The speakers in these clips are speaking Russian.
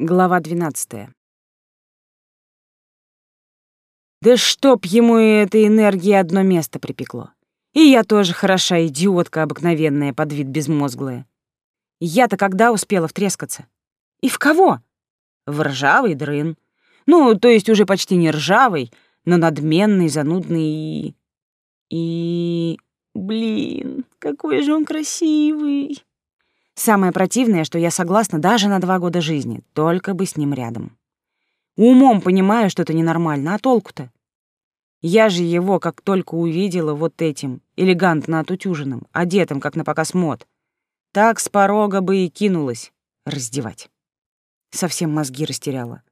Глава 12. Да чтоб ему и этой энергии одно место припекло. И я тоже хороша идиотка обыкновенная под вид безмозглая. Я-то когда успела втрескаться? И в кого? В ржавый дрын. Ну, то есть уже почти не ржавый, но надменный, занудный и... И... Блин, какой же он красивый. Самое противное, что я согласна даже на два года жизни, только бы с ним рядом. Умом понимаю, что это ненормально, а толку-то? Я же его, как только увидела вот этим, элегантно отутюженным, одетым, как на показ мод, так с порога бы и кинулась раздевать. Совсем мозги растеряла.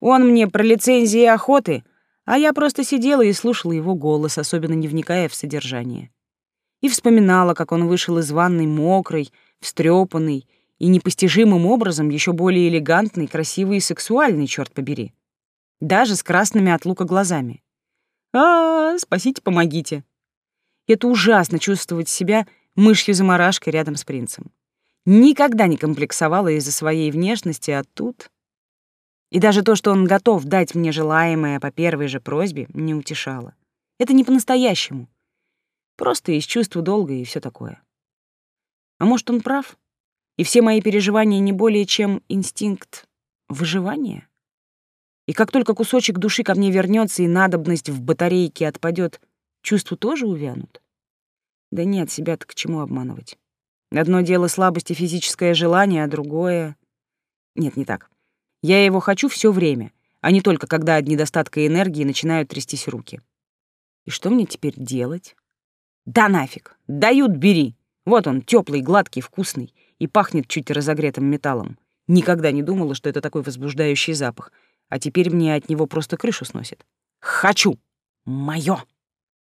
Он мне про лицензии охоты, а я просто сидела и слушала его голос, особенно не вникая в содержание. И вспоминала, как он вышел из ванной мокрый, встрепанный и непостижимым образом еще более элегантный, красивый и сексуальный, черт побери. Даже с красными от лука глазами. А, -а, -а спасите, помогите. Это ужасно чувствовать себя мышью-замарашкой рядом с принцем. Никогда не комплексовала из-за своей внешности, а тут... И даже то, что он готов дать мне желаемое по первой же просьбе, не утешало. Это не по-настоящему. Просто из чувства долга и все такое. А может, он прав? И все мои переживания не более чем инстинкт выживания? И как только кусочек души ко мне вернется и надобность в батарейке отпадет, чувства тоже увянут? Да нет, себя-то к чему обманывать? Одно дело слабость и физическое желание, а другое... Нет, не так. Я его хочу все время, а не только когда от недостатка энергии начинают трястись руки. И что мне теперь делать? Да нафиг! Дают, бери! Вот он, теплый, гладкий, вкусный и пахнет чуть разогретым металлом. Никогда не думала, что это такой возбуждающий запах, а теперь мне от него просто крышу сносит. Хочу! Моё!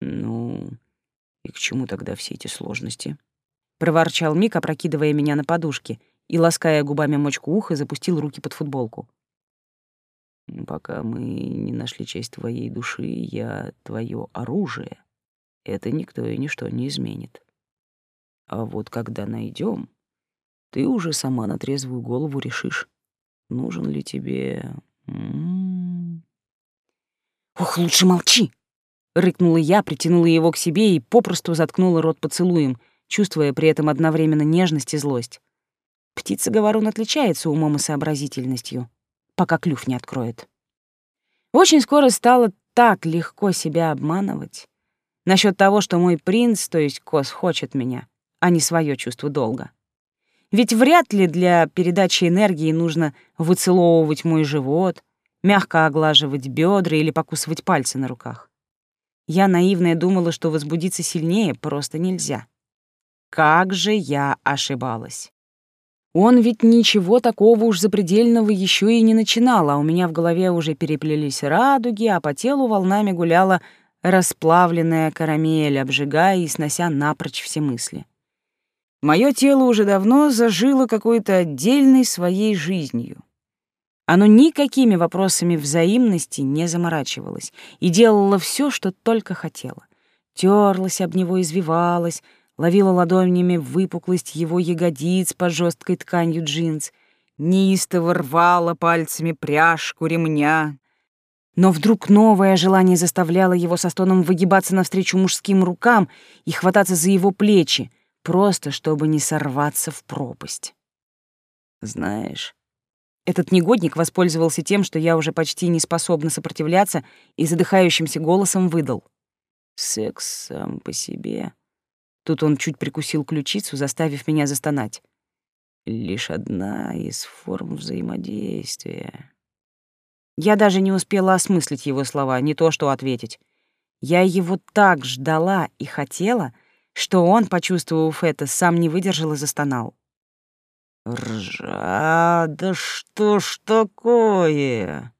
Ну, и к чему тогда все эти сложности? Проворчал Мик, опрокидывая меня на подушки и, лаская губами мочку уха, запустил руки под футболку. Пока мы не нашли часть твоей души, я твое оружие. Это никто и ничто не изменит. А вот когда найдем, ты уже сама на трезвую голову решишь, нужен ли тебе... М -м -м. «Ох, лучше молчи!» — рыкнула я, притянула его к себе и попросту заткнула рот поцелуем, чувствуя при этом одновременно нежность и злость. Птица-говорун отличается умом и сообразительностью, пока клюв не откроет. Очень скоро стало так легко себя обманывать насчет того, что мой принц, то есть Кос, хочет меня а не свое чувство долга. Ведь вряд ли для передачи энергии нужно выцеловывать мой живот, мягко оглаживать бедра или покусывать пальцы на руках. Я наивная думала, что возбудиться сильнее просто нельзя. Как же я ошибалась. Он ведь ничего такого уж запредельного еще и не начинал, а у меня в голове уже переплелись радуги, а по телу волнами гуляла расплавленная карамель, обжигая и снося напрочь все мысли. Мое тело уже давно зажило какой-то отдельной своей жизнью. Оно никакими вопросами взаимности не заморачивалось и делало все, что только хотело. Терлась об него, извивалась, ловила ладонями выпуклость его ягодиц под жесткой тканью джинс, неистово рвала пальцами пряжку ремня. Но вдруг новое желание заставляло его со стоном выгибаться навстречу мужским рукам и хвататься за его плечи — просто чтобы не сорваться в пропасть. Знаешь, этот негодник воспользовался тем, что я уже почти не способна сопротивляться, и задыхающимся голосом выдал. Секс сам по себе. Тут он чуть прикусил ключицу, заставив меня застонать. Лишь одна из форм взаимодействия. Я даже не успела осмыслить его слова, не то что ответить. Я его так ждала и хотела — что он, почувствовав это, сам не выдержал и застонал. «Ржа, да что ж такое?»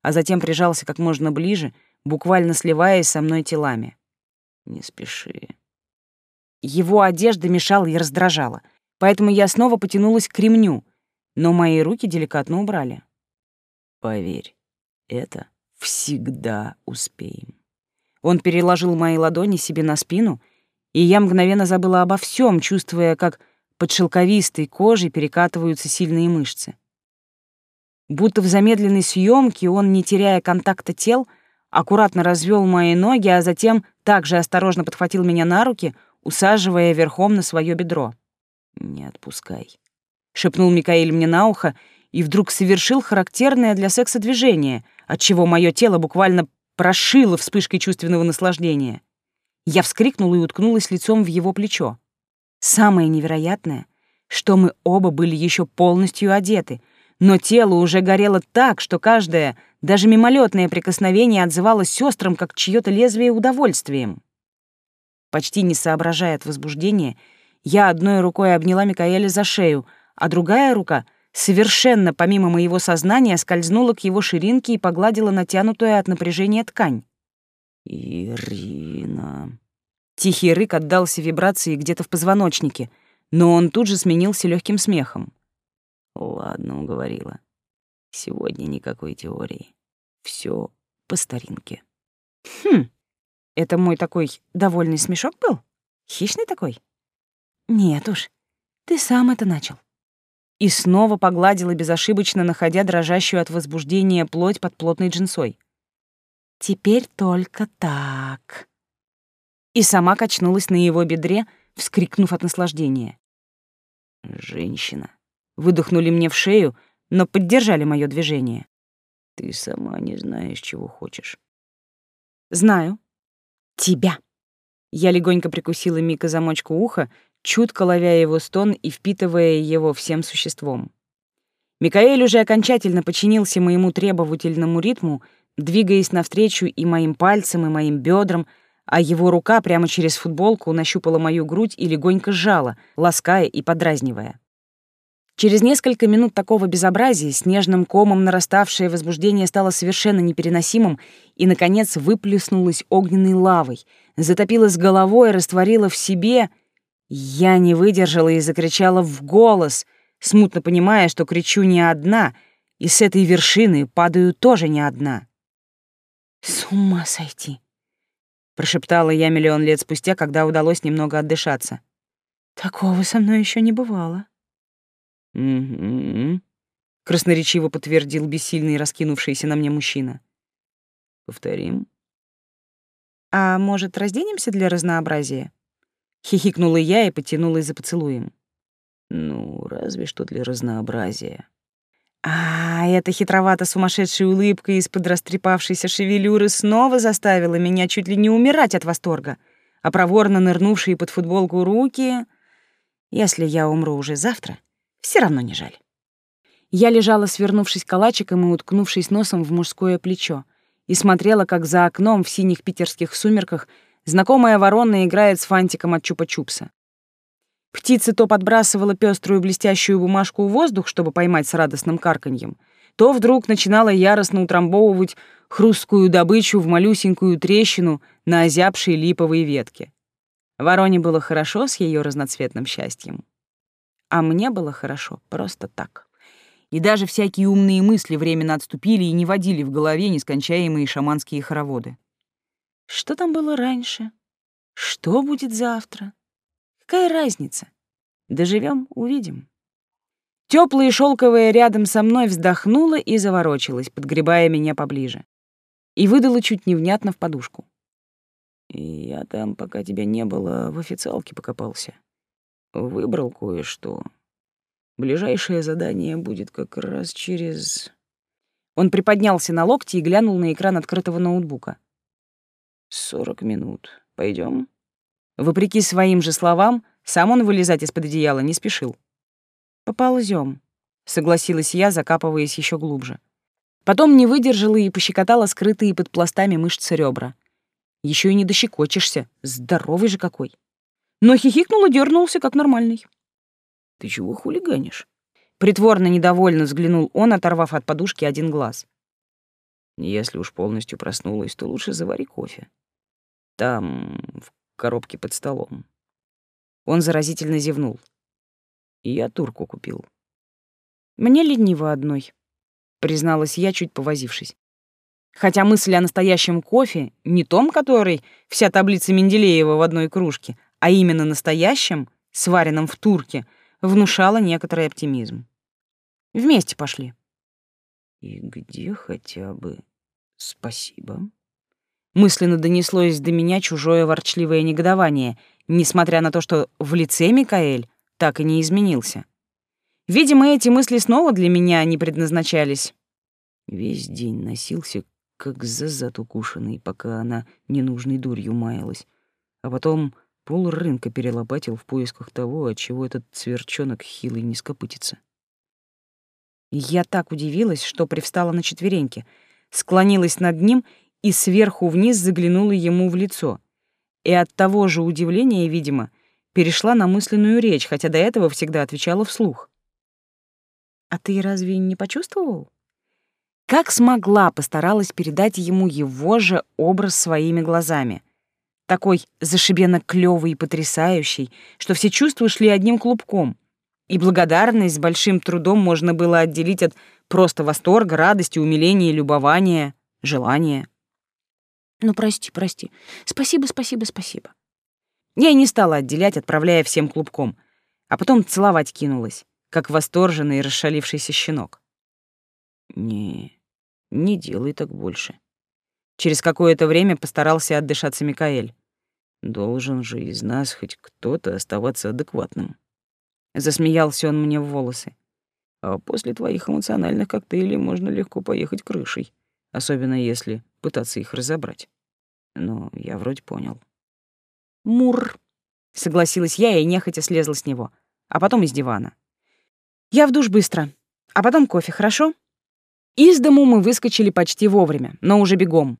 А затем прижался как можно ближе, буквально сливаясь со мной телами. «Не спеши». Его одежда мешала и раздражала, поэтому я снова потянулась к ремню, но мои руки деликатно убрали. «Поверь, это всегда успеем». Он переложил мои ладони себе на спину — и я мгновенно забыла обо всем, чувствуя, как под шелковистой кожей перекатываются сильные мышцы. Будто в замедленной съемке он, не теряя контакта тел, аккуратно развел мои ноги, а затем также осторожно подхватил меня на руки, усаживая верхом на свое бедро. «Не отпускай», — шепнул Микаэль мне на ухо и вдруг совершил характерное для секса движение, отчего мое тело буквально прошило вспышкой чувственного наслаждения. Я вскрикнула и уткнулась лицом в его плечо. Самое невероятное, что мы оба были еще полностью одеты, но тело уже горело так, что каждое, даже мимолетное прикосновение отзывалось сестрам, как чье-то лезвие удовольствием. Почти не соображая от возбуждения, я одной рукой обняла Микаэля за шею, а другая рука, совершенно помимо моего сознания, скользнула к его ширинке и погладила натянутую от напряжения ткань. «Ирина...» Тихий рык отдался вибрации где-то в позвоночнике, но он тут же сменился легким смехом. «Ладно, уговорила. Сегодня никакой теории. Все по старинке». «Хм, это мой такой довольный смешок был? Хищный такой?» «Нет уж, ты сам это начал». И снова погладила безошибочно, находя дрожащую от возбуждения плоть под плотной джинсой. «Теперь только так». И сама качнулась на его бедре, вскрикнув от наслаждения. «Женщина». Выдохнули мне в шею, но поддержали мое движение. «Ты сама не знаешь, чего хочешь». «Знаю. Тебя». Я легонько прикусила Мика замочку уха, чутко ловя его стон и впитывая его всем существом. Микаэль уже окончательно подчинился моему требовательному ритму, двигаясь навстречу и моим пальцем, и моим бедрам, а его рука прямо через футболку нащупала мою грудь и легонько сжала, лаская и подразнивая. Через несколько минут такого безобразия снежным комом нараставшее возбуждение стало совершенно непереносимым и, наконец, выплеснулось огненной лавой, затопило с головой, растворило в себе — я не выдержала и закричала в голос, смутно понимая, что кричу не одна, и с этой вершины падаю тоже не одна. «С ума сойти!» — прошептала я миллион лет спустя, когда удалось немного отдышаться. «Такого со мной еще не бывало». «Угу», — красноречиво подтвердил бессильный раскинувшийся на мне мужчина. «Повторим». «А может, разденемся для разнообразия?» Хихикнула я и потянулась за поцелуем. Ну, разве что для разнообразия. А, эта хитровато сумасшедшая улыбка из-под растрепавшейся шевелюры снова заставила меня чуть ли не умирать от восторга. А проворно нырнувшие под футболку руки... Если я умру уже завтра, все равно не жаль. Я лежала, свернувшись калачиком и уткнувшись носом в мужское плечо, и смотрела, как за окном в синих питерских сумерках Знакомая ворона играет с фантиком от чупа-чупса. Птица то подбрасывала пеструю блестящую бумажку в воздух, чтобы поймать с радостным карканьем, то вдруг начинала яростно утрамбовывать хрусткую добычу в малюсенькую трещину на озябшей липовой ветке. Вороне было хорошо с ее разноцветным счастьем. А мне было хорошо просто так. И даже всякие умные мысли временно отступили и не водили в голове нескончаемые шаманские хороводы. Что там было раньше? Что будет завтра? Какая разница? Доживем, увидим. Теплая и шелковая рядом со мной вздохнула и заворочилась, подгребая меня поближе. И выдала чуть невнятно в подушку. «Я там, пока тебя не было, в официалке покопался. Выбрал кое-что. Ближайшее задание будет как раз через...» Он приподнялся на локти и глянул на экран открытого ноутбука. «Сорок минут. Пойдем. Вопреки своим же словам, сам он вылезать из-под одеяла не спешил. «Поползём», — согласилась я, закапываясь еще глубже. Потом не выдержала и пощекотала скрытые под пластами мышцы ребра. Еще и не дощекочешься, здоровый же какой. Но хихикнул и дернулся, как нормальный. «Ты чего хулиганишь?» Притворно недовольно взглянул он, оторвав от подушки один глаз. «Если уж полностью проснулась, то лучше завари кофе. Там, в коробке под столом. Он заразительно зевнул. Я турку купил. Мне лениво одной, призналась я, чуть повозившись. Хотя мысль о настоящем кофе, не том, который вся таблица Менделеева в одной кружке, а именно настоящем, сваренном в турке, внушала некоторый оптимизм. Вместе пошли. И где хотя бы спасибо? Мысленно донеслось до меня чужое ворчливое негодование, несмотря на то, что в лице Микаэль так и не изменился. Видимо, эти мысли снова для меня не предназначались. Весь день носился, как за зад укушенный, пока она ненужной дурью маялась. А потом пол рынка перелопатил в поисках того, от чего этот сверчонок хилый не скопытится. Я так удивилась, что привстала на четвереньки, склонилась над ним и сверху вниз заглянула ему в лицо. И от того же удивления, видимо, перешла на мысленную речь, хотя до этого всегда отвечала вслух. «А ты разве не почувствовал?» Как смогла, постаралась передать ему его же образ своими глазами. Такой зашибенно клёвый и потрясающий, что все чувства шли одним клубком. И благодарность с большим трудом можно было отделить от просто восторга, радости, умиления, любования, желания. Ну, прости, прости. Спасибо, спасибо, спасибо. Я и не стала отделять, отправляя всем клубком, а потом целовать кинулась, как восторженный и расшалившийся щенок. Не, не делай так больше. Через какое-то время постарался отдышаться Микаэль. Должен же из нас хоть кто-то оставаться адекватным. Засмеялся он мне в волосы. А после твоих эмоциональных коктейлей можно легко поехать крышей, особенно если пытаться их разобрать. Но я вроде понял. Мур, согласилась я и нехотя слезла с него, а потом из дивана. Я в душ быстро, а потом кофе, хорошо? Из дому мы выскочили почти вовремя, но уже бегом.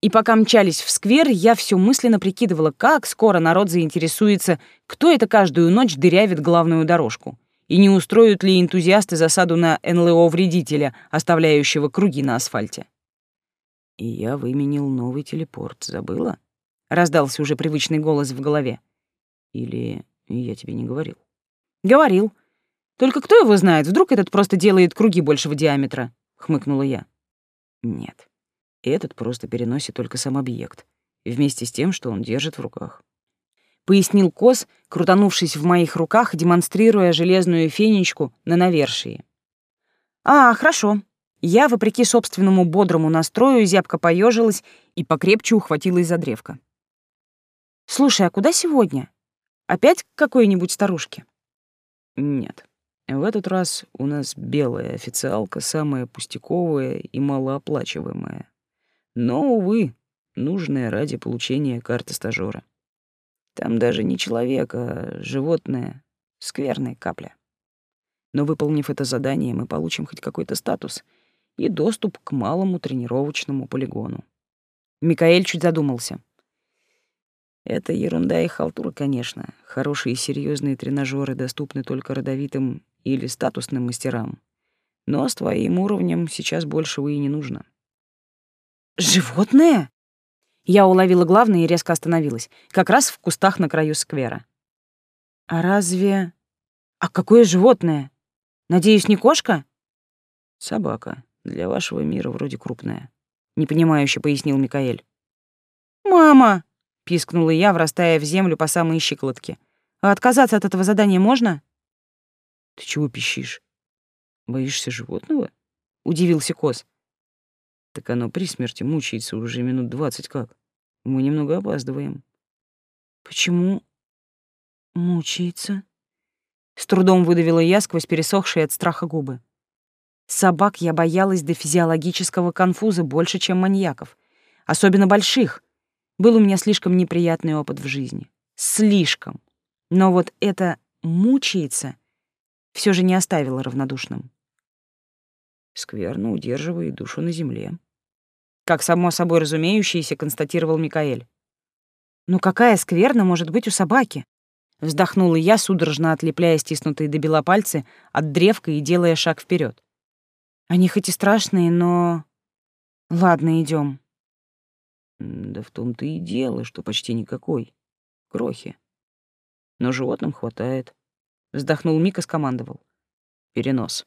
И пока мчались в сквер, я все мысленно прикидывала, как скоро народ заинтересуется, кто это каждую ночь дырявит главную дорожку, и не устроят ли энтузиасты засаду на НЛО-вредителя, оставляющего круги на асфальте. И я выменил новый телепорт, забыла? Раздался уже привычный голос в голове. Или я тебе не говорил? Говорил. Только кто его знает, вдруг этот просто делает круги большего диаметра, хмыкнула я. Нет. Этот просто переносит только сам объект, вместе с тем, что он держит в руках. Пояснил Кос, крутанувшись в моих руках, демонстрируя железную фенечку на навершии. «А, хорошо», я, вопреки собственному бодрому настрою, зябко поежилась и покрепче ухватилась за древко. «Слушай, а куда сегодня? Опять к какой-нибудь старушке?» «Нет. В этот раз у нас белая официалка, самая пустяковая и малооплачиваемая. Но, увы, нужная ради получения карты стажера. Там даже не человек, а животное. Скверная капля. Но, выполнив это задание, мы получим хоть какой-то статус — и доступ к малому тренировочному полигону. Микаэль чуть задумался. Это ерунда и халтура, конечно. Хорошие и серьезные тренажеры доступны только родовитым или статусным мастерам. Но с твоим уровнем сейчас большего и не нужно. «Животное?» Я уловила главное и резко остановилась, как раз в кустах на краю сквера. «А разве... А какое животное? Надеюсь, не кошка?» «Собака», для вашего мира вроде крупная», — непонимающе пояснил Микаэль. «Мама!» — пискнула я, врастая в землю по самые щиколотки. «А отказаться от этого задания можно?» «Ты чего пищишь? Боишься животного?» — удивился Коз. «Так оно при смерти мучается уже минут двадцать как. Мы немного опаздываем». «Почему мучается?» С трудом выдавила я сквозь пересохшие от страха губы. Собак я боялась до физиологического конфуза больше, чем маньяков. Особенно больших. Был у меня слишком неприятный опыт в жизни. Слишком. Но вот это «мучается» все же не оставило равнодушным. Скверно удерживает душу на земле. Как само собой разумеющееся, констатировал Микаэль. «Ну какая скверна может быть у собаки?» Вздохнула я, судорожно отлепляя стиснутые до бела пальцы от древка и делая шаг вперед. Они хоть и страшные, но... Ладно, идем. Да в том-то и дело, что почти никакой. Крохи. Но животным хватает. Вздохнул Мика, скомандовал. Перенос.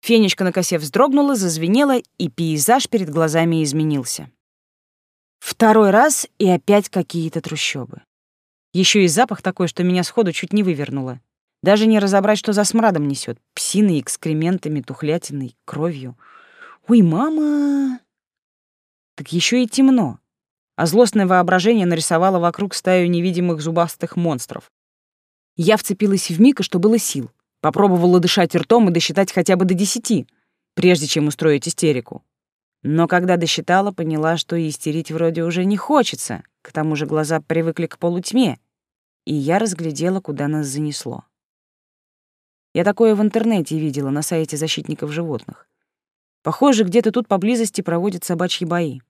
Фенечка на косе вздрогнула, зазвенела, и пейзаж перед глазами изменился. Второй раз и опять какие-то трущобы. Еще и запах такой, что меня сходу чуть не вывернуло. Даже не разобрать, что за смрадом несет. Псиной, экскрементами, тухлятиной, кровью. Ой, мама! Так еще и темно. А злостное воображение нарисовало вокруг стаю невидимых зубастых монстров. Я вцепилась в Мика, что было сил. Попробовала дышать ртом и досчитать хотя бы до десяти, прежде чем устроить истерику. Но когда досчитала, поняла, что истерить вроде уже не хочется, к тому же глаза привыкли к полутьме, и я разглядела, куда нас занесло. Я такое в интернете видела на сайте защитников животных. Похоже, где-то тут поблизости проводят собачьи бои.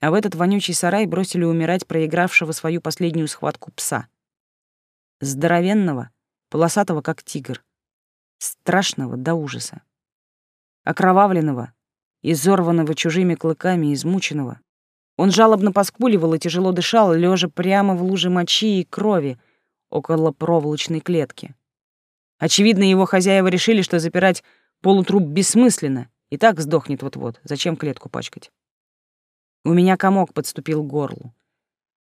А в этот вонючий сарай бросили умирать проигравшего свою последнюю схватку пса. Здоровенного, полосатого, как тигр. Страшного до ужаса. Окровавленного, изорванного чужими клыками, измученного. Он жалобно поскуливал и тяжело дышал, лежа прямо в луже мочи и крови около проволочной клетки. Очевидно, его хозяева решили, что запирать полутруп бессмысленно, и так сдохнет вот-вот. Зачем клетку пачкать? У меня комок подступил к горлу.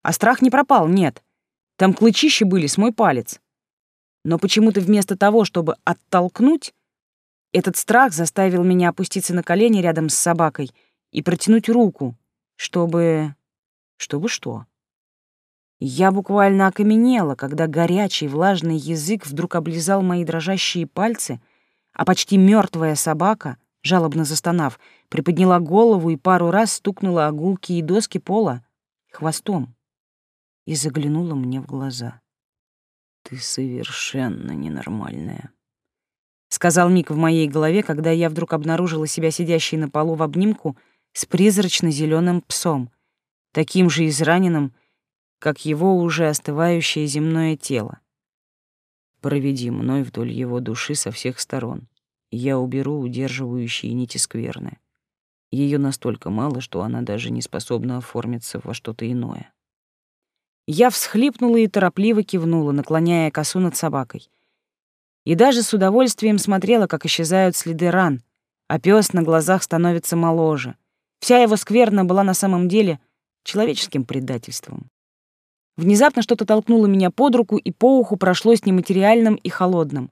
А страх не пропал, нет. Там клычища были с мой палец. Но почему-то вместо того, чтобы оттолкнуть, этот страх заставил меня опуститься на колени рядом с собакой и протянуть руку, чтобы... Чтобы что? Я буквально окаменела, когда горячий влажный язык вдруг облизал мои дрожащие пальцы, а почти мертвая собака, жалобно застонав, приподняла голову и пару раз стукнула о гулки и доски пола хвостом и заглянула мне в глаза. «Ты совершенно ненормальная», — сказал Мик в моей голове, когда я вдруг обнаружила себя сидящей на полу в обнимку с призрачно зеленым псом, таким же израненным, как его уже остывающее земное тело. Проведи мной вдоль его души со всех сторон. Я уберу удерживающие нити скверны. Ее настолько мало, что она даже не способна оформиться во что-то иное. Я всхлипнула и торопливо кивнула, наклоняя косу над собакой и даже с удовольствием смотрела, как исчезают следы ран, а пес на глазах становится моложе. Вся его скверна была на самом деле человеческим предательством. Внезапно что-то толкнуло меня под руку, и по уху прошлось нематериальным и холодным.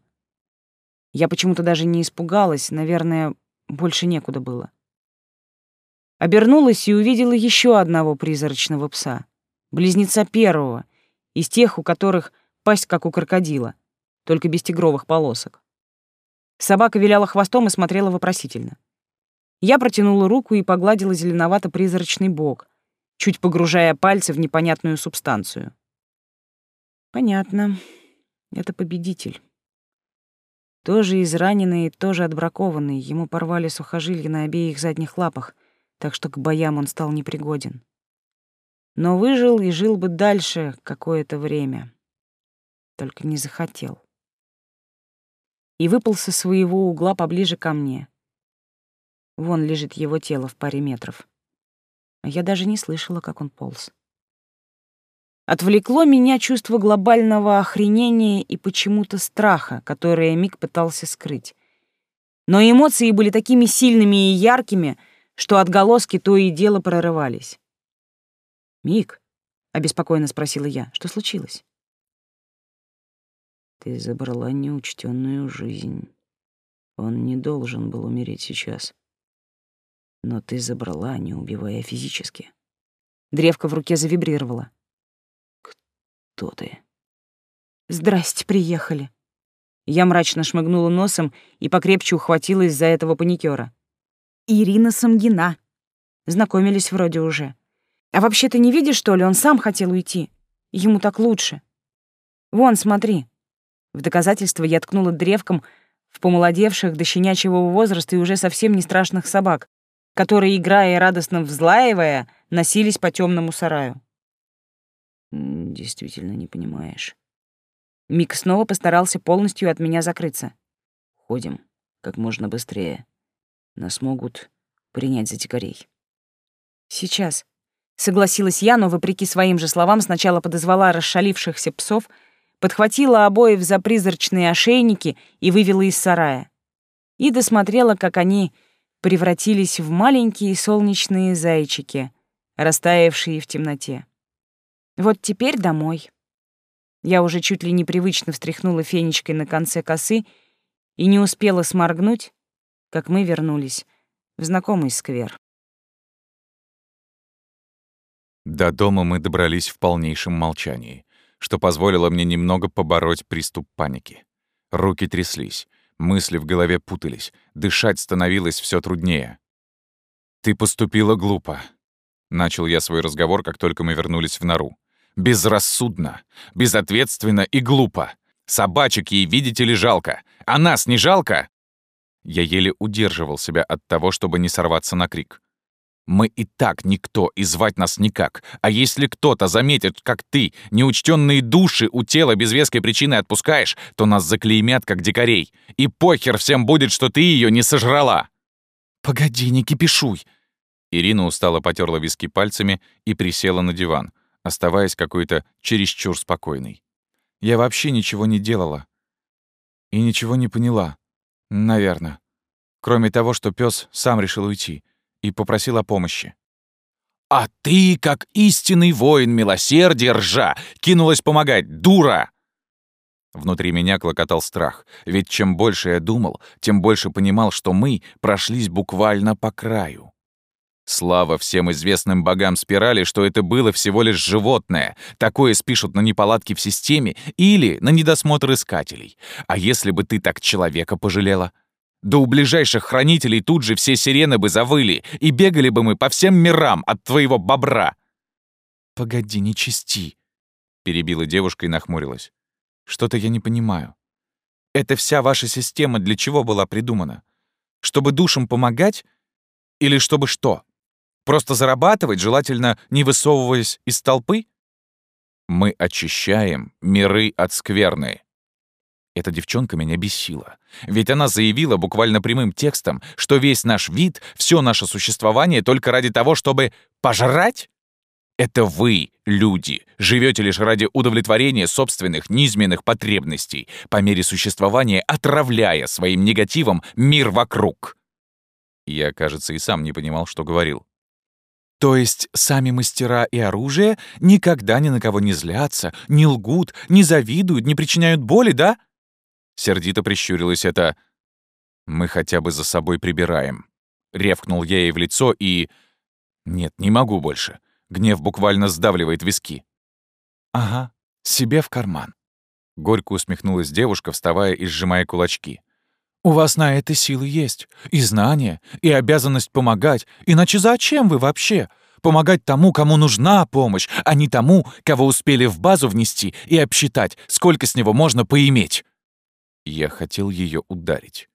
Я почему-то даже не испугалась, наверное, больше некуда было. Обернулась и увидела еще одного призрачного пса, близнеца первого, из тех, у которых пасть как у крокодила — только без тигровых полосок. Собака виляла хвостом и смотрела вопросительно. Я протянула руку и погладила зеленовато-призрачный бок, чуть погружая пальцы в непонятную субстанцию. Понятно. Это победитель. Тоже израненный, тоже отбракованный. Ему порвали сухожилия на обеих задних лапах, так что к боям он стал непригоден. Но выжил и жил бы дальше какое-то время. Только не захотел и выпал со своего угла поближе ко мне. Вон лежит его тело в паре метров. А я даже не слышала, как он полз. Отвлекло меня чувство глобального охренения и почему-то страха, которое Мик пытался скрыть. Но эмоции были такими сильными и яркими, что отголоски то и дело прорывались. «Мик», — обеспокоенно спросила я, — «что случилось?» Ты забрала неучтенную жизнь. Он не должен был умереть сейчас. Но ты забрала, не убивая физически. Древко в руке завибрировало. Кто ты? Здрасте, приехали. Я мрачно шмыгнула носом и покрепче ухватилась за этого паникера. Ирина Самгина. Знакомились вроде уже. А вообще ты не видишь, что ли, он сам хотел уйти? Ему так лучше. Вон, смотри. В доказательство я ткнула древком в помолодевших до щенячьего возраста и уже совсем не страшных собак, которые, играя и радостно взлаивая, носились по темному сараю. «Действительно не понимаешь». Мик снова постарался полностью от меня закрыться. «Ходим как можно быстрее. Нас могут принять за дикарей». «Сейчас», — согласилась я, но, вопреки своим же словам, сначала подозвала расшалившихся псов — подхватила обоев за призрачные ошейники и вывела из сарая. И досмотрела, как они превратились в маленькие солнечные зайчики, растаявшие в темноте. Вот теперь домой. Я уже чуть ли непривычно встряхнула фенечкой на конце косы и не успела сморгнуть, как мы вернулись в знакомый сквер. До дома мы добрались в полнейшем молчании, что позволило мне немного побороть приступ паники. Руки тряслись, мысли в голове путались, дышать становилось все труднее. «Ты поступила глупо», — начал я свой разговор, как только мы вернулись в нору. «Безрассудно, безответственно и глупо. Собачек ей, видите ли, жалко. А нас не жалко?» Я еле удерживал себя от того, чтобы не сорваться на крик. Мы и так никто, и звать нас никак. А если кто-то заметит, как ты, неучтенные души у тела без веской причины отпускаешь, то нас заклеймят, как дикарей. И похер всем будет, что ты ее не сожрала. Погоди, не кипишуй. Ирина устало потерла виски пальцами и присела на диван, оставаясь какой-то чересчур спокойной. Я вообще ничего не делала. И ничего не поняла. Наверное. Кроме того, что пес сам решил уйти и попросил о помощи. «А ты, как истинный воин милосердия ржа, кинулась помогать, дура!» Внутри меня клокотал страх, ведь чем больше я думал, тем больше понимал, что мы прошлись буквально по краю. Слава всем известным богам спирали, что это было всего лишь животное. Такое спишут на неполадки в системе или на недосмотр искателей. А если бы ты так человека пожалела? Да у ближайших хранителей тут же все сирены бы завыли, и бегали бы мы по всем мирам от твоего бобра. «Погоди, не чисти», — перебила девушка и нахмурилась. «Что-то я не понимаю. Это вся ваша система для чего была придумана? Чтобы душам помогать? Или чтобы что? Просто зарабатывать, желательно не высовываясь из толпы? Мы очищаем миры от скверны. Эта девчонка меня бесила. Ведь она заявила буквально прямым текстом, что весь наш вид, все наше существование только ради того, чтобы пожрать? Это вы, люди, живете лишь ради удовлетворения собственных низменных потребностей, по мере существования отравляя своим негативом мир вокруг. Я, кажется, и сам не понимал, что говорил. То есть сами мастера и оружие никогда ни на кого не злятся, не лгут, не завидуют, не причиняют боли, да? Сердито прищурилась это. «Мы хотя бы за собой прибираем». Ревкнул я ей в лицо и... Нет, не могу больше. Гнев буквально сдавливает виски. «Ага, себе в карман». Горько усмехнулась девушка, вставая и сжимая кулачки. «У вас на это силы есть, и знания, и обязанность помогать. Иначе зачем вы вообще? Помогать тому, кому нужна помощь, а не тому, кого успели в базу внести и обсчитать, сколько с него можно поиметь». Я хотел ее ударить.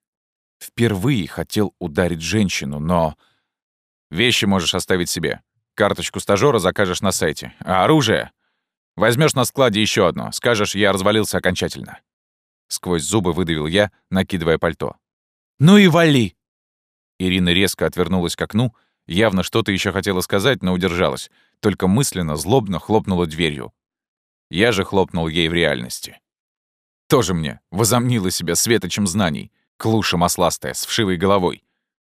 Впервые хотел ударить женщину, но... Вещи можешь оставить себе. Карточку стажера закажешь на сайте. А оружие? Возьмешь на складе еще одно. Скажешь, я развалился окончательно. Сквозь зубы выдавил я, накидывая пальто. «Ну и вали!» Ирина резко отвернулась к окну, явно что-то еще хотела сказать, но удержалась, только мысленно, злобно хлопнула дверью. Я же хлопнул ей в реальности. Тоже мне возомнила себя светочем знаний, клуша масластая, с вшивой головой.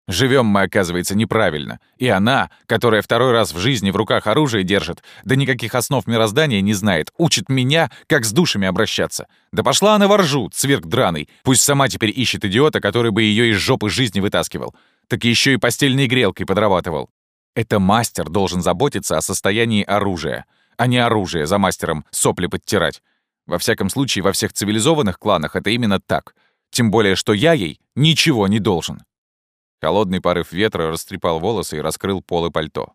Живем мы, оказывается, неправильно. И она, которая второй раз в жизни в руках оружие держит, да никаких основ мироздания не знает, учит меня, как с душами обращаться. Да пошла она воржу, цвирк драный. Пусть сама теперь ищет идиота, который бы ее из жопы жизни вытаскивал. Так еще и постельной грелкой подрабатывал. Это мастер должен заботиться о состоянии оружия, а не оружие за мастером сопли подтирать. Во всяком случае, во всех цивилизованных кланах это именно так. Тем более, что я ей ничего не должен. Холодный порыв ветра растрепал волосы и раскрыл полы пальто.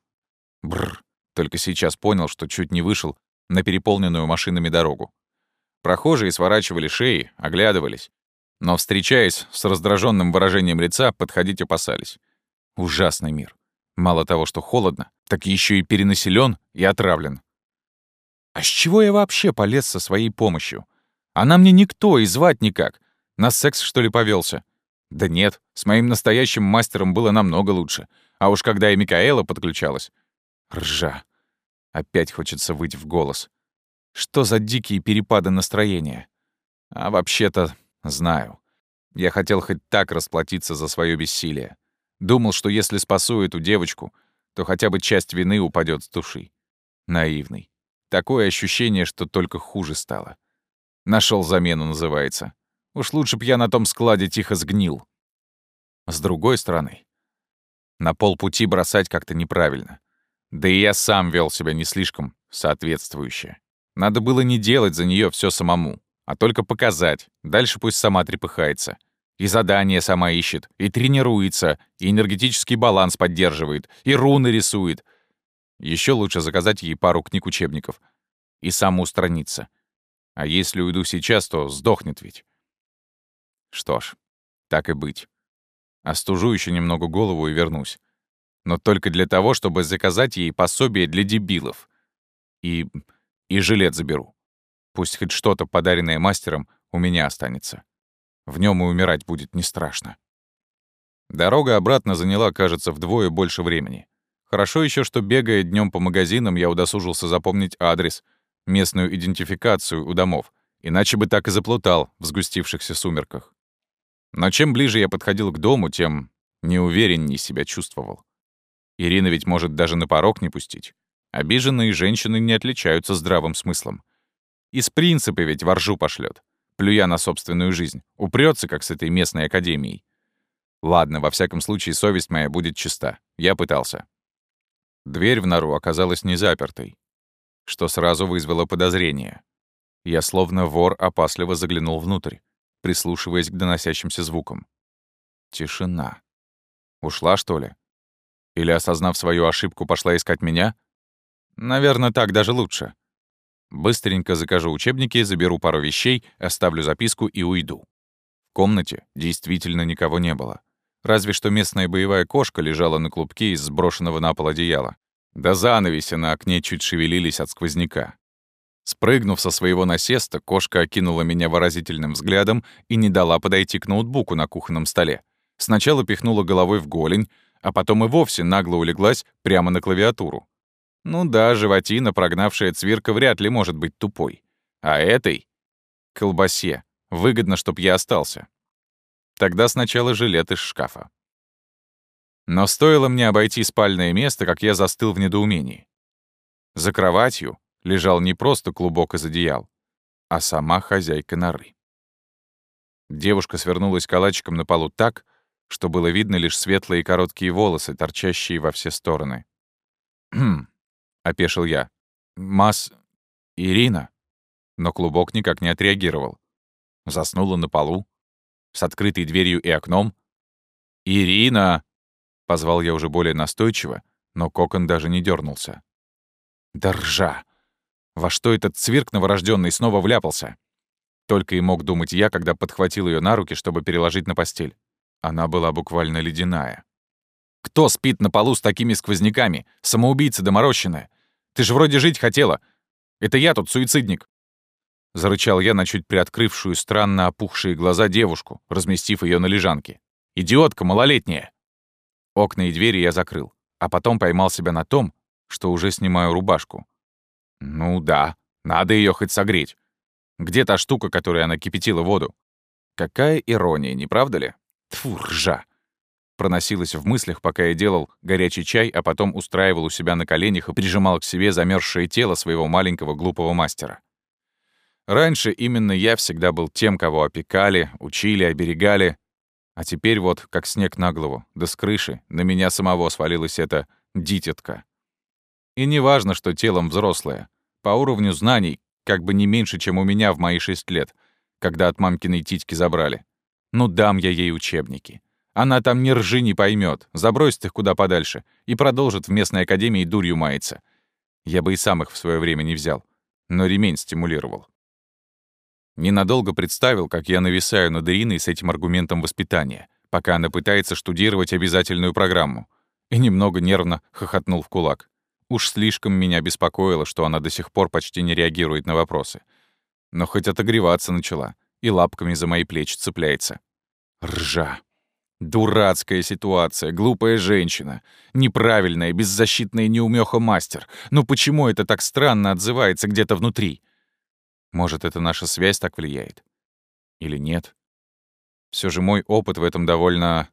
Бррр. Только сейчас понял, что чуть не вышел на переполненную машинами дорогу. Прохожие сворачивали шеи, оглядывались. Но, встречаясь с раздраженным выражением лица, подходить опасались. Ужасный мир. Мало того, что холодно, так еще и перенаселен и отравлен. А с чего я вообще полез со своей помощью? Она мне никто и звать никак. На секс, что ли, повелся? Да нет, с моим настоящим мастером было намного лучше. А уж когда и Микаэла подключалась... Ржа. Опять хочется выйти в голос. Что за дикие перепады настроения? А вообще-то знаю. Я хотел хоть так расплатиться за свое бессилие. Думал, что если спасу эту девочку, то хотя бы часть вины упадет с души. Наивный. Такое ощущение, что только хуже стало. Нашел замену, называется. Уж лучше б я на том складе тихо сгнил. С другой стороны, на полпути бросать как-то неправильно. Да и я сам вел себя не слишком соответствующе. Надо было не делать за нее все самому, а только показать. Дальше пусть сама трепыхается. И задание сама ищет, и тренируется, и энергетический баланс поддерживает, и руны рисует. Еще лучше заказать ей пару книг-учебников и самоустраниться. А если уйду сейчас, то сдохнет ведь. Что ж, так и быть. Остужу еще немного голову и вернусь. Но только для того, чтобы заказать ей пособие для дебилов. И... и жилет заберу. Пусть хоть что-то, подаренное мастером, у меня останется. В нем и умирать будет не страшно. Дорога обратно заняла, кажется, вдвое больше времени. Хорошо еще, что, бегая днем по магазинам, я удосужился запомнить адрес, местную идентификацию у домов, иначе бы так и заплутал в сгустившихся сумерках. Но чем ближе я подходил к дому, тем неувереннее себя чувствовал. Ирина ведь может даже на порог не пустить. Обиженные женщины не отличаются здравым смыслом. Из принципа ведь воржу пошлет, плюя на собственную жизнь, упрется, как с этой местной академией. Ладно, во всяком случае, совесть моя будет чиста. Я пытался. Дверь в нору оказалась не запертой, что сразу вызвало подозрение. Я словно вор опасливо заглянул внутрь прислушиваясь к доносящимся звукам. Тишина. Ушла, что ли? Или, осознав свою ошибку, пошла искать меня? Наверное, так даже лучше. Быстренько закажу учебники, заберу пару вещей, оставлю записку и уйду. В комнате действительно никого не было. Разве что местная боевая кошка лежала на клубке из сброшенного на пол одеяла. Да занавеси на окне чуть шевелились от сквозняка. Спрыгнув со своего насеста, кошка окинула меня выразительным взглядом и не дала подойти к ноутбуку на кухонном столе. Сначала пихнула головой в голень, а потом и вовсе нагло улеглась прямо на клавиатуру. Ну да, животина, прогнавшая цвирка, вряд ли может быть тупой. А этой — колбасе. Выгодно, чтоб я остался. Тогда сначала жилет из шкафа. Но стоило мне обойти спальное место, как я застыл в недоумении. За кроватью, лежал не просто клубок из одеял, а сама хозяйка норы. Девушка свернулась калачиком на полу так, что было видно лишь светлые короткие волосы, торчащие во все стороны. «Хм», — опешил я. «Мас... Ирина?» Но клубок никак не отреагировал. Заснула на полу, с открытой дверью и окном. «Ирина!» — позвал я уже более настойчиво, но кокон даже не дернулся. «Доржа! Во что этот цвирк новорожденный снова вляпался? Только и мог думать я, когда подхватил ее на руки, чтобы переложить на постель. Она была буквально ледяная. «Кто спит на полу с такими сквозняками? Самоубийца доморощенная! Ты же вроде жить хотела! Это я тут суицидник!» Зарычал я на чуть приоткрывшую странно опухшие глаза девушку, разместив ее на лежанке. «Идиотка малолетняя!» Окна и двери я закрыл, а потом поймал себя на том, что уже снимаю рубашку. Ну да, надо ее хоть согреть. Где та штука, которой она кипятила воду? Какая ирония, не правда ли? Тьфу, ржа. Проносилась в мыслях, пока я делал горячий чай, а потом устраивал у себя на коленях и прижимал к себе замерзшее тело своего маленького глупого мастера. Раньше именно я всегда был тем, кого опекали, учили, оберегали. А теперь вот, как снег на голову, да с крыши, на меня самого свалилась эта дитятка. И не важно, что телом взрослая. По уровню знаний, как бы не меньше, чем у меня в мои шесть лет, когда от мамкиной титьки забрали. Ну, дам я ей учебники. Она там ни ржи не поймет, забросит их куда подальше и продолжит в местной академии дурью маяться. Я бы и сам их в свое время не взял, но ремень стимулировал. Ненадолго представил, как я нависаю над Ириной с этим аргументом воспитания, пока она пытается штудировать обязательную программу, и немного нервно хохотнул в кулак. Уж слишком меня беспокоило, что она до сих пор почти не реагирует на вопросы. Но хоть отогреваться начала и лапками за мои плечи цепляется. Ржа. Дурацкая ситуация, глупая женщина, неправильная, беззащитная неумеха мастер. Но почему это так странно отзывается где-то внутри? Может, это наша связь так влияет? Или нет? Все же мой опыт в этом довольно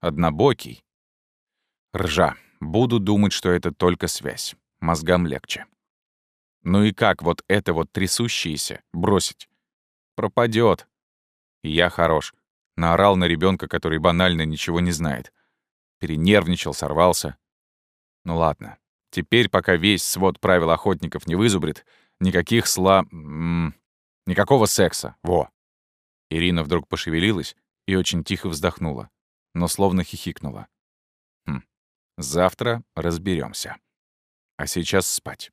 однобокий. Ржа. Буду думать, что это только связь. Мозгам легче. Ну и как вот это вот трясущееся бросить? Пропадет. И я хорош. Наорал на ребенка, который банально ничего не знает. Перенервничал, сорвался. Ну ладно. Теперь, пока весь свод правил охотников не вызубрит, никаких сла... Никакого секса. Во. Ирина вдруг пошевелилась и очень тихо вздохнула, но словно хихикнула. Хм. Завтра разберемся. А сейчас спать.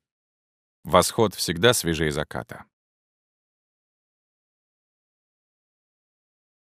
Восход всегда свежее заката.